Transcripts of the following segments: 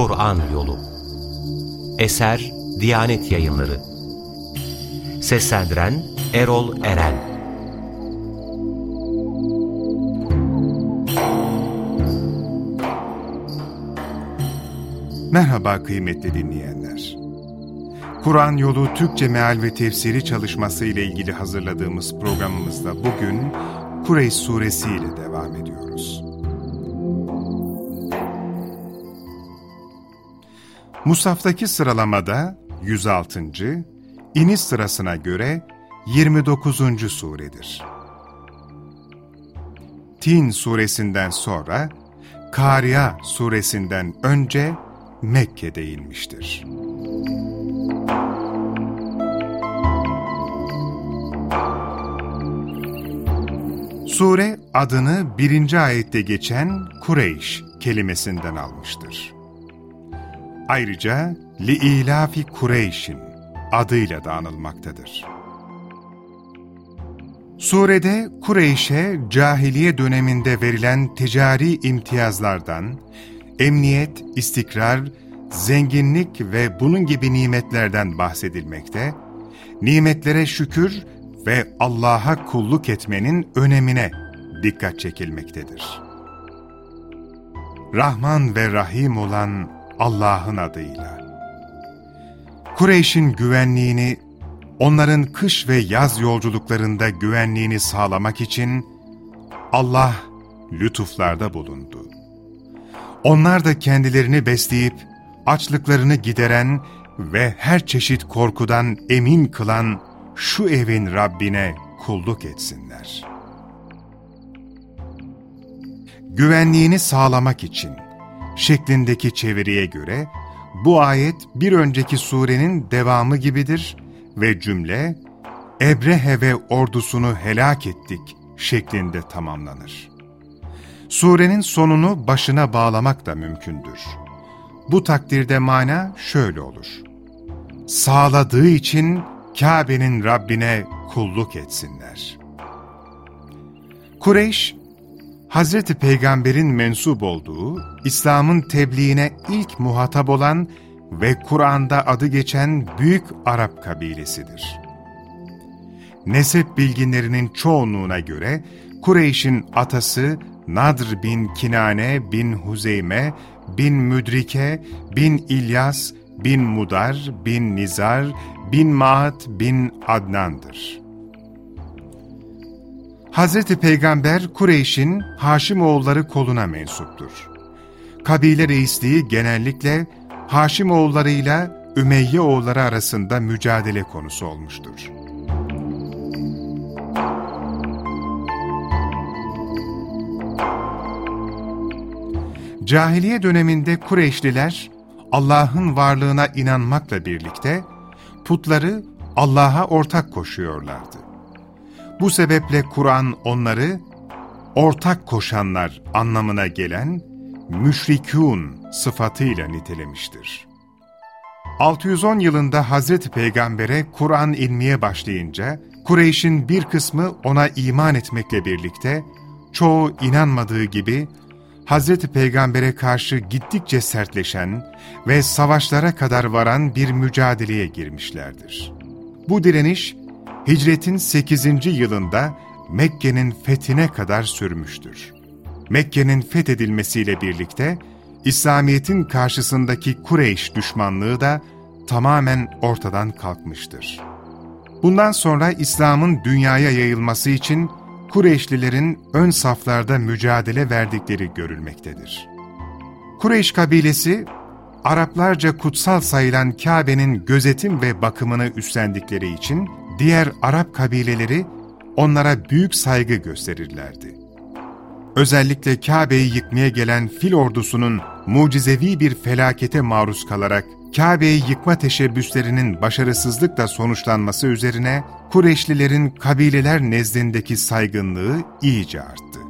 Kur'an Yolu Eser Diyanet Yayınları Seslendiren Erol Eren Merhaba kıymetli dinleyenler. Kur'an Yolu Türkçe Meal ve Tefsiri çalışması ile ilgili hazırladığımız programımızda bugün Kureyş Suresi ile devam ediyoruz. Musaftaki sıralamada 106. iniş sırasına göre 29. suredir. Tin suresinden sonra Kariya suresinden önce Mekke'de inmiştir. Sure adını birinci ayette geçen Kureyş kelimesinden almıştır. Ayrıca Li-İlafi Kureyş'in adıyla da anılmaktadır. Surede Kureyş'e cahiliye döneminde verilen ticari imtiyazlardan, emniyet, istikrar, zenginlik ve bunun gibi nimetlerden bahsedilmekte, nimetlere şükür ve Allah'a kulluk etmenin önemine dikkat çekilmektedir. Rahman ve Rahim olan Allah'ın adıyla. Kureyş'in güvenliğini, onların kış ve yaz yolculuklarında güvenliğini sağlamak için Allah lütuflarda bulundu. Onlar da kendilerini besleyip açlıklarını gideren ve her çeşit korkudan emin kılan şu evin Rabbine kulluk etsinler. Güvenliğini sağlamak için şeklindeki çeviriye göre bu ayet bir önceki surenin devamı gibidir ve cümle Ebrehe ve ordusunu helak ettik şeklinde tamamlanır. Surenin sonunu başına bağlamak da mümkündür. Bu takdirde mana şöyle olur. Sağladığı için Kabe'nin Rabbine kulluk etsinler. Kureyş, Hazreti Peygamber'in mensup olduğu, İslam'ın tebliğine ilk muhatap olan ve Kur'an'da adı geçen büyük Arap kabilesidir. Nesep bilginlerinin çoğunluğuna göre Kureyş'in atası Nadr bin Kinane bin Huzeyme bin Müdrike bin İlyas bin Mudar bin Nizar bin Maat bin Adnan'dır. Hz. Peygamber Kureyş'in Haşimoğulları koluna mensuptur. Kabile reisliği genellikle Haşimoğullarıyla Ümeyye oğulları arasında mücadele konusu olmuştur. Cahiliye döneminde Kureyşliler Allah'ın varlığına inanmakla birlikte putları Allah'a ortak koşuyorlardı. Bu sebeple Kur'an onları ortak koşanlar anlamına gelen müşrikûn sıfatıyla nitelemiştir. 610 yılında Hazreti Peygamber'e Kur'an inmeye başlayınca Kureyş'in bir kısmı ona iman etmekle birlikte çoğu inanmadığı gibi Hazreti Peygamber'e karşı gittikçe sertleşen ve savaşlara kadar varan bir mücadeleye girmişlerdir. Bu direniş, hicretin 8. yılında Mekke'nin fethine kadar sürmüştür. Mekke'nin fethedilmesiyle birlikte, İslamiyet'in karşısındaki Kureyş düşmanlığı da tamamen ortadan kalkmıştır. Bundan sonra İslam'ın dünyaya yayılması için Kureyşlilerin ön saflarda mücadele verdikleri görülmektedir. Kureyş kabilesi, Araplarca kutsal sayılan Kabe'nin gözetim ve bakımını üstlendikleri için diğer Arap kabileleri onlara büyük saygı gösterirlerdi. Özellikle Kabe'yi yıkmaya gelen fil ordusunun mucizevi bir felakete maruz kalarak Kabe'yi yıkma teşebbüslerinin başarısızlıkla sonuçlanması üzerine Kureyşlilerin kabileler nezdindeki saygınlığı iyice arttı.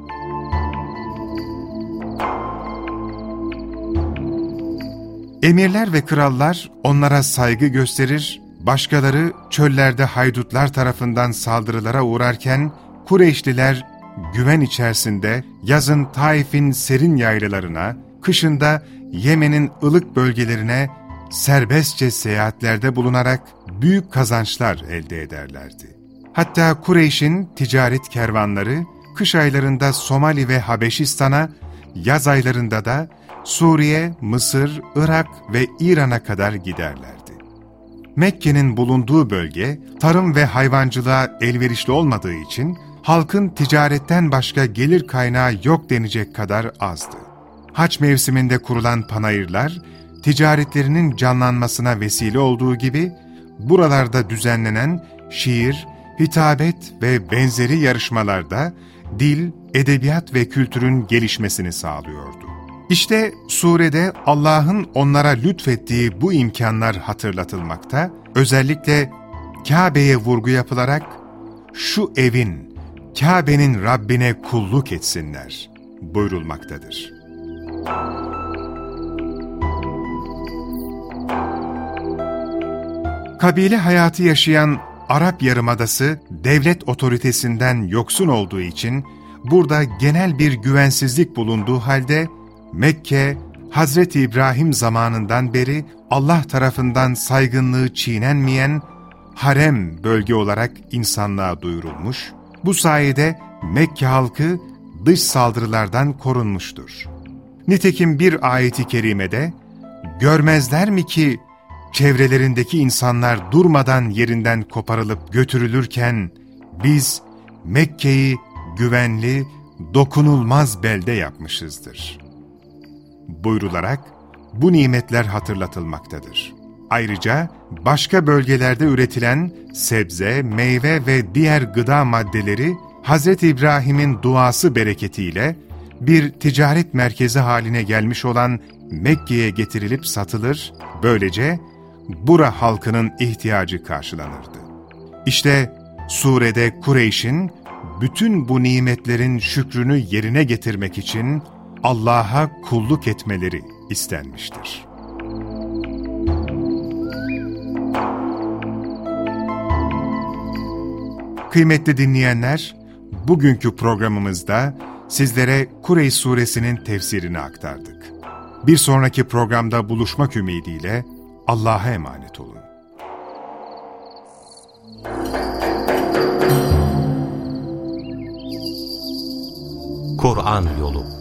Emirler ve krallar onlara saygı gösterir, başkaları çöllerde haydutlar tarafından saldırılara uğrarken Kureyşliler güven içerisinde yazın Taif'in serin yaylalarına, kışında Yemen'in ılık bölgelerine serbestçe seyahatlerde bulunarak büyük kazançlar elde ederlerdi. Hatta Kureyş'in ticaret kervanları kış aylarında Somali ve Habeşistan'a, yaz aylarında da Suriye, Mısır, Irak ve İran'a kadar giderlerdi. Mekke'nin bulunduğu bölge tarım ve hayvancılığa elverişli olmadığı için halkın ticaretten başka gelir kaynağı yok denecek kadar azdı. Haç mevsiminde kurulan panayırlar, ticaretlerinin canlanmasına vesile olduğu gibi, buralarda düzenlenen şiir, hitabet ve benzeri yarışmalarda dil, edebiyat ve kültürün gelişmesini sağlıyordu. İşte surede Allah'ın onlara lütfettiği bu imkanlar hatırlatılmakta, özellikle Kabe'ye vurgu yapılarak şu evin, Kabe'nin Rabbine kulluk etsinler buyurulmaktadır. Kabile hayatı yaşayan Arap Yarımadası devlet otoritesinden yoksun olduğu için burada genel bir güvensizlik bulunduğu halde Mekke, Hazreti İbrahim zamanından beri Allah tarafından saygınlığı çiğnenmeyen harem bölge olarak insanlığa duyurulmuş, bu sayede Mekke halkı dış saldırılardan korunmuştur. Nitekim bir ayeti kerimede, görmezler mi ki çevrelerindeki insanlar durmadan yerinden koparılıp götürülürken biz Mekke'yi güvenli, dokunulmaz belde yapmışızdır. Buyrularak bu nimetler hatırlatılmaktadır. Ayrıca başka bölgelerde üretilen sebze, meyve ve diğer gıda maddeleri Hz. İbrahim'in duası bereketiyle bir ticaret merkezi haline gelmiş olan Mekke'ye getirilip satılır, böylece bura halkının ihtiyacı karşılanırdı. İşte surede Kureyş'in bütün bu nimetlerin şükrünü yerine getirmek için Allah'a kulluk etmeleri istenmiştir. Kıymetli dinleyenler, bugünkü programımızda sizlere Kureyş suresinin tefsirini aktardık. Bir sonraki programda buluşmak ümidiyle Allah'a emanet olun. Kur'an Yolu